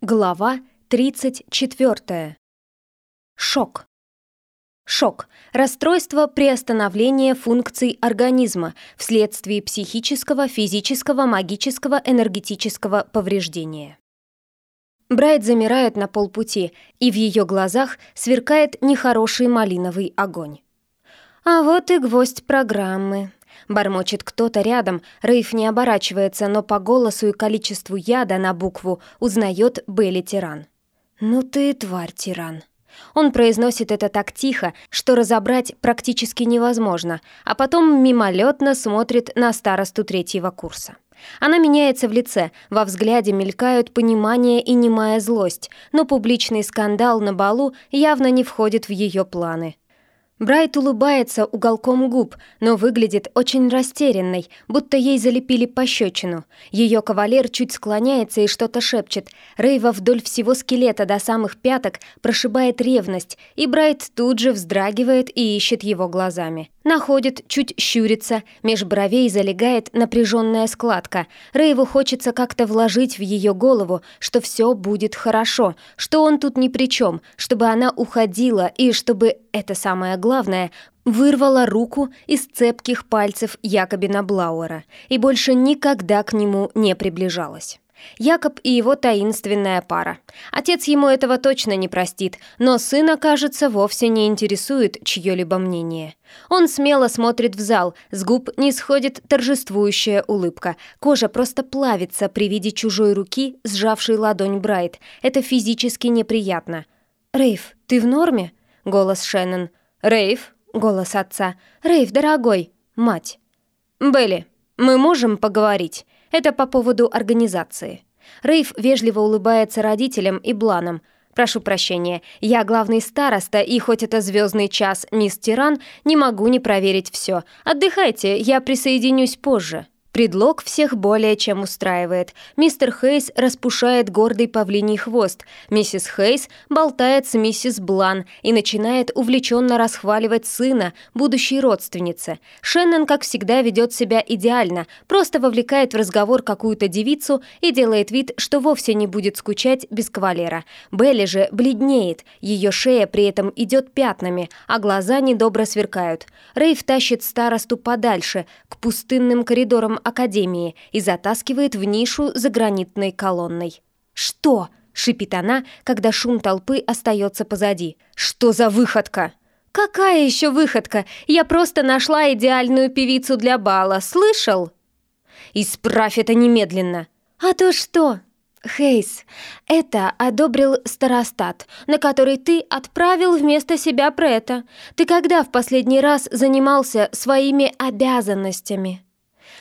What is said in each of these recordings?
Глава 34. Шок. Шок – расстройство приостановления функций организма вследствие психического, физического, магического, энергетического повреждения. Брайт замирает на полпути, и в ее глазах сверкает нехороший малиновый огонь. А вот и гвоздь программы. Бормочет кто-то рядом, Рейф не оборачивается, но по голосу и количеству яда на букву узнает Белли Тиран. «Ну ты тварь, Тиран». Он произносит это так тихо, что разобрать практически невозможно, а потом мимолетно смотрит на старосту третьего курса. Она меняется в лице, во взгляде мелькают понимание и немая злость, но публичный скандал на балу явно не входит в ее планы. Брайт улыбается уголком губ, но выглядит очень растерянной, будто ей залепили пощечину. Ее кавалер чуть склоняется и что-то шепчет. Рейва вдоль всего скелета до самых пяток прошибает ревность, и Брайт тут же вздрагивает и ищет его глазами. Находит, чуть щурится, меж бровей залегает напряженная складка. Рейву хочется как-то вложить в ее голову, что все будет хорошо, что он тут ни при чем, чтобы она уходила и чтобы, это самое главное, вырвала руку из цепких пальцев Якобина Блауэра и больше никогда к нему не приближалась. Якоб и его таинственная пара. Отец ему этого точно не простит, но сына, кажется, вовсе не интересует чье-либо мнение. Он смело смотрит в зал, с губ не сходит торжествующая улыбка. Кожа просто плавится при виде чужой руки, сжавшей ладонь Брайт. Это физически неприятно. «Рейв, ты в норме?» — голос Шеннон. «Рейв?» — голос отца. «Рейв, дорогой!» — мать. «Белли, мы можем поговорить?» Это по поводу организации. Рейв вежливо улыбается родителям и Бланам. «Прошу прощения, я главный староста, и хоть это звездный час, мисс Тиран, не могу не проверить все. Отдыхайте, я присоединюсь позже». Предлог всех более чем устраивает. Мистер Хейс распушает гордый павлиний хвост. Миссис Хейс болтает с миссис Блан и начинает увлеченно расхваливать сына, будущей родственницы. Шеннон, как всегда, ведет себя идеально, просто вовлекает в разговор какую-то девицу и делает вид, что вовсе не будет скучать без кавалера. Белли же бледнеет, ее шея при этом идет пятнами, а глаза недобро сверкают. Рейв тащит старосту подальше, к пустынным коридорам Академии и затаскивает в нишу за гранитной колонной. «Что?» — шипит она, когда шум толпы остается позади. «Что за выходка?» «Какая еще выходка? Я просто нашла идеальную певицу для бала, слышал?» «Исправь это немедленно!» «А то что?» «Хейс, это одобрил старостат, на который ты отправил вместо себя Прета. Ты когда в последний раз занимался своими обязанностями?»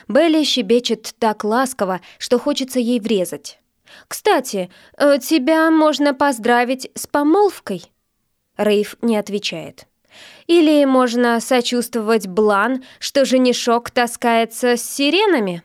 Белли щебечет так ласково, что хочется ей врезать. «Кстати, э, тебя можно поздравить с помолвкой?» Рейв не отвечает. «Или можно сочувствовать Блан, что женишок таскается с сиренами?»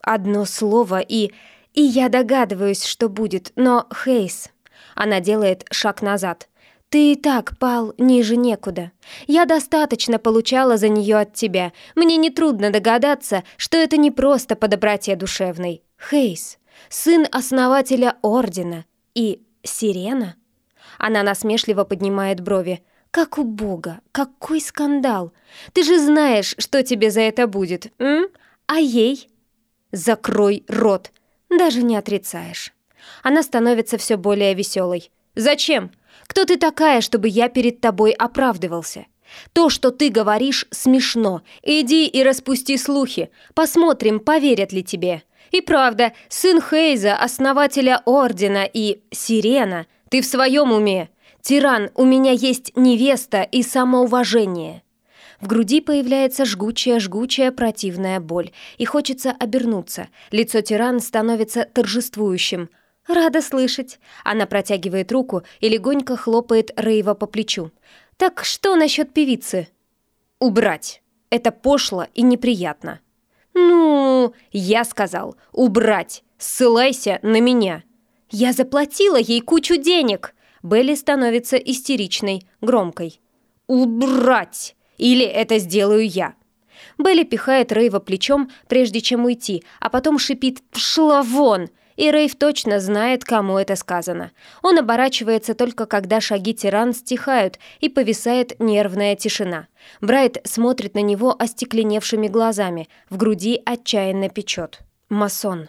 Одно слово и... И я догадываюсь, что будет, но Хейс... Она делает шаг назад. «Ты и так пал ниже некуда. Я достаточно получала за нее от тебя. Мне нетрудно догадаться, что это не просто по доброте душевной. Хейс, сын основателя Ордена и Сирена». Она насмешливо поднимает брови. «Как у Бога! Какой скандал! Ты же знаешь, что тебе за это будет, м? А ей?» «Закрой рот!» Даже не отрицаешь. Она становится все более веселой. «Зачем? Кто ты такая, чтобы я перед тобой оправдывался? То, что ты говоришь, смешно. Иди и распусти слухи. Посмотрим, поверят ли тебе. И правда, сын Хейза, основателя Ордена и Сирена, ты в своем уме. Тиран, у меня есть невеста и самоуважение». В груди появляется жгучая-жгучая противная боль, и хочется обернуться. Лицо тиран становится торжествующим. «Рада слышать». Она протягивает руку и легонько хлопает Рейва по плечу. «Так что насчет певицы?» «Убрать. Это пошло и неприятно». «Ну...» «Я сказал, убрать. Ссылайся на меня». «Я заплатила ей кучу денег!» Белли становится истеричной, громкой. «Убрать! Или это сделаю я!» Белли пихает Рейва плечом, прежде чем уйти, а потом шипит «Пшла вон!» И Рейв точно знает, кому это сказано. Он оборачивается только когда шаги тиран стихают и повисает нервная тишина. Брайт смотрит на него остекленевшими глазами, в груди отчаянно печет. Масон.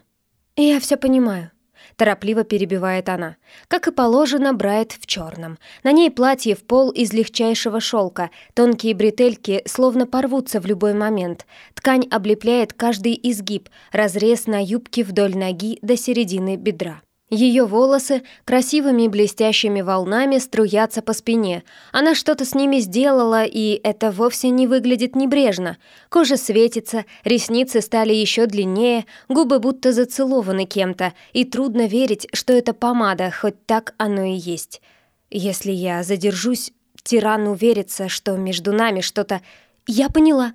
«Я все понимаю», торопливо перебивает она. Как и положено, Брайт в черном. На ней платье в пол из легчайшего шелка, тонкие бретельки словно порвутся в любой момент. Ткань облепляет каждый изгиб, разрез на юбке вдоль ноги до середины бедра. Ее волосы красивыми блестящими волнами струятся по спине. Она что-то с ними сделала, и это вовсе не выглядит небрежно. Кожа светится, ресницы стали еще длиннее, губы будто зацелованы кем-то, и трудно верить, что это помада, хоть так оно и есть. Если я задержусь, тиран уверится, что между нами что-то... Я поняла.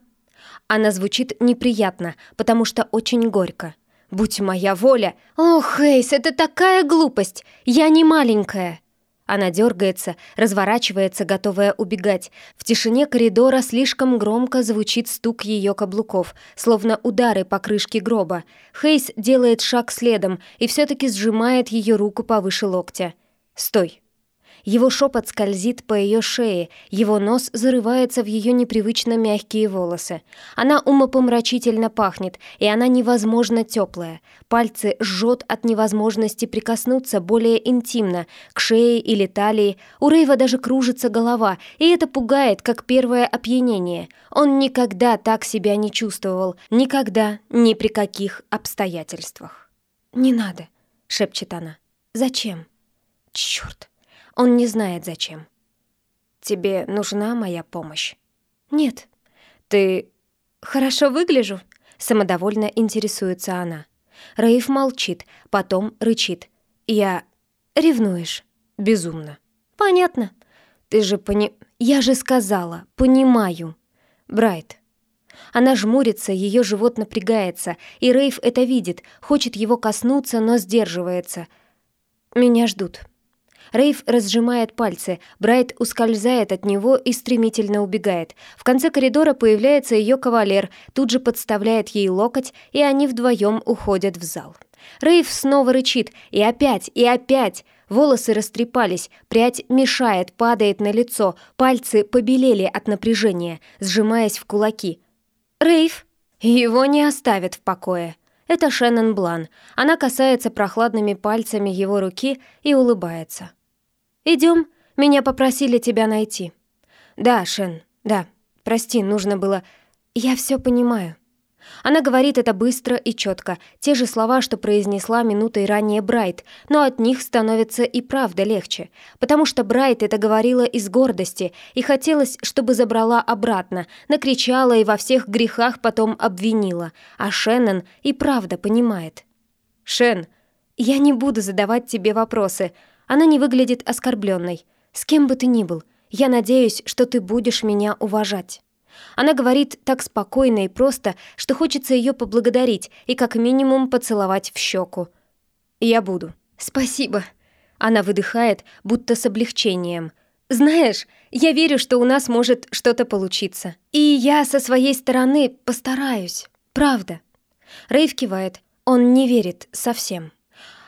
Она звучит неприятно, потому что очень горько. Будь моя воля! Ох, Эйс, это такая глупость! Я не маленькая!» Она дергается, разворачивается, готовая убегать. В тишине коридора слишком громко звучит стук ее каблуков, словно удары по крышке гроба. Хейс делает шаг следом и все-таки сжимает ее руку повыше локтя. «Стой!» Его шепот скользит по ее шее, его нос зарывается в ее непривычно мягкие волосы. Она умопомрачительно пахнет, и она невозможно теплая. Пальцы жжет от невозможности прикоснуться более интимно, к шее или талии. У Рейва даже кружится голова, и это пугает, как первое опьянение. Он никогда так себя не чувствовал, никогда, ни при каких обстоятельствах. «Не надо», — шепчет она. «Зачем?» «Чёрт!» Он не знает, зачем. «Тебе нужна моя помощь?» «Нет». «Ты хорошо выгляжу?» Самодовольно интересуется она. Раиф молчит, потом рычит. «Я... ревнуешь?» «Безумно». «Понятно. Ты же пони... Я же сказала, понимаю». «Брайт». Она жмурится, ее живот напрягается, и Рейв это видит, хочет его коснуться, но сдерживается. «Меня ждут». Рейв разжимает пальцы, Брайт ускользает от него и стремительно убегает. В конце коридора появляется ее кавалер, тут же подставляет ей локоть, и они вдвоем уходят в зал. Рейв снова рычит, и опять, и опять. Волосы растрепались, прядь мешает, падает на лицо, пальцы побелели от напряжения, сжимаясь в кулаки. «Рейв!» Его не оставят в покое. Это Шеннон Блан. Она касается прохладными пальцами его руки и улыбается. Идем, меня попросили тебя найти». «Да, Шен, да. Прости, нужно было...» «Я все понимаю». Она говорит это быстро и четко, те же слова, что произнесла минутой ранее Брайт, но от них становится и правда легче, потому что Брайт это говорила из гордости и хотелось, чтобы забрала обратно, накричала и во всех грехах потом обвинила, а Шеннон и правда понимает. «Шен, я не буду задавать тебе вопросы», она не выглядит оскорбленной. С кем бы ты ни был, я надеюсь, что ты будешь меня уважать. Она говорит так спокойно и просто, что хочется ее поблагодарить и как минимум поцеловать в щеку. «Я буду». «Спасибо». Она выдыхает, будто с облегчением. «Знаешь, я верю, что у нас может что-то получиться. И я со своей стороны постараюсь. Правда». Рейв кивает. Он не верит совсем.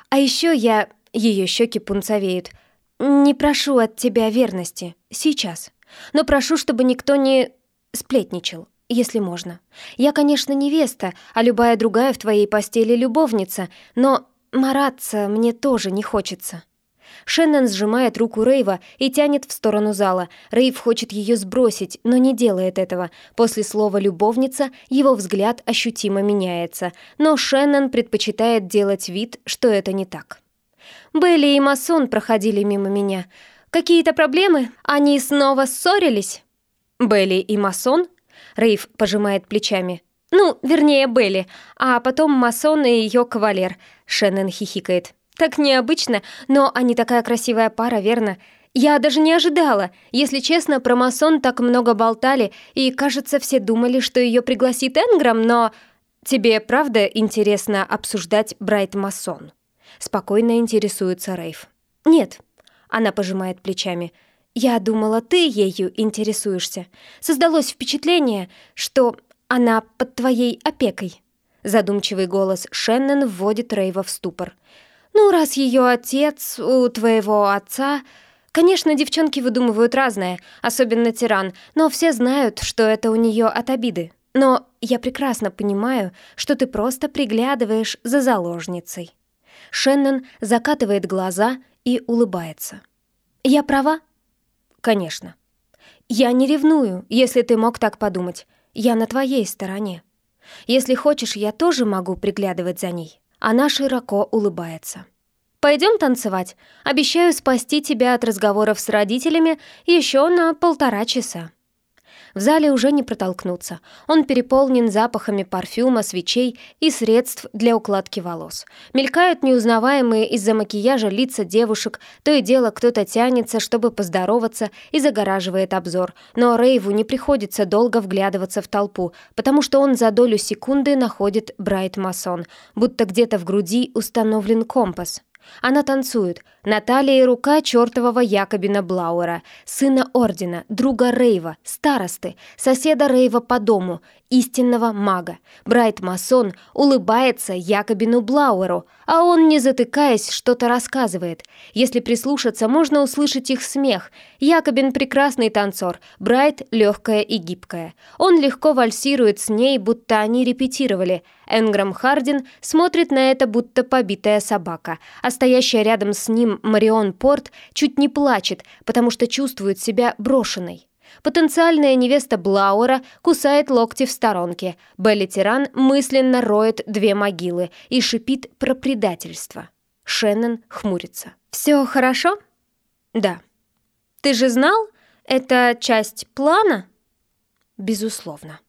«А еще я ее щеки пунцовеют. «Не прошу от тебя верности. Сейчас. Но прошу, чтобы никто не сплетничал, если можно. Я, конечно, невеста, а любая другая в твоей постели любовница, но мараться мне тоже не хочется». Шеннон сжимает руку Рейва и тянет в сторону зала. Рейв хочет ее сбросить, но не делает этого. После слова «любовница» его взгляд ощутимо меняется, но Шеннон предпочитает делать вид, что это не так. Белли и Масон проходили мимо меня. Какие-то проблемы? Они снова ссорились?» «Белли и Масон?» Рейв пожимает плечами. «Ну, вернее, Белли, а потом Масон и ее кавалер», Шеннон хихикает. «Так необычно, но они такая красивая пара, верно? Я даже не ожидала. Если честно, про Масон так много болтали, и, кажется, все думали, что ее пригласит Энграм, но... Тебе правда интересно обсуждать Брайт Масон?» Спокойно интересуется Рейв. «Нет», — она пожимает плечами. «Я думала, ты ею интересуешься. Создалось впечатление, что она под твоей опекой». Задумчивый голос Шеннон вводит Рейва в ступор. «Ну, раз ее отец у твоего отца...» Конечно, девчонки выдумывают разное, особенно тиран, но все знают, что это у нее от обиды. Но я прекрасно понимаю, что ты просто приглядываешь за заложницей. Шеннон закатывает глаза и улыбается. Я права? Конечно. Я не ревную, если ты мог так подумать. Я на твоей стороне. Если хочешь, я тоже могу приглядывать за ней. Она широко улыбается. Пойдем танцевать. Обещаю спасти тебя от разговоров с родителями еще на полтора часа. В зале уже не протолкнуться. Он переполнен запахами парфюма, свечей и средств для укладки волос. Мелькают неузнаваемые из-за макияжа лица девушек, то и дело кто-то тянется, чтобы поздороваться и загораживает обзор. Но Рейву не приходится долго вглядываться в толпу, потому что он за долю секунды находит Брайт Масон, будто где-то в груди установлен компас. Она танцует. Наталья и рука чертового Якобина Блауэра, сына Ордена, друга Рейва, старосты, соседа Рейва по дому, истинного мага. Брайт-масон улыбается Якобину Блауэру, а он, не затыкаясь, что-то рассказывает. Если прислушаться, можно услышать их смех. Якобин прекрасный танцор, Брайт легкая и гибкая. Он легко вальсирует с ней, будто они репетировали. Энграм Хардин смотрит на это, будто побитая собака, а стоящая рядом с ним Марион Порт чуть не плачет, потому что чувствует себя брошенной. Потенциальная невеста Блауэра кусает локти в сторонке. Белли Тиран мысленно роет две могилы и шипит про предательство. Шеннон хмурится. «Все хорошо?» «Да». «Ты же знал? Это часть плана?» «Безусловно».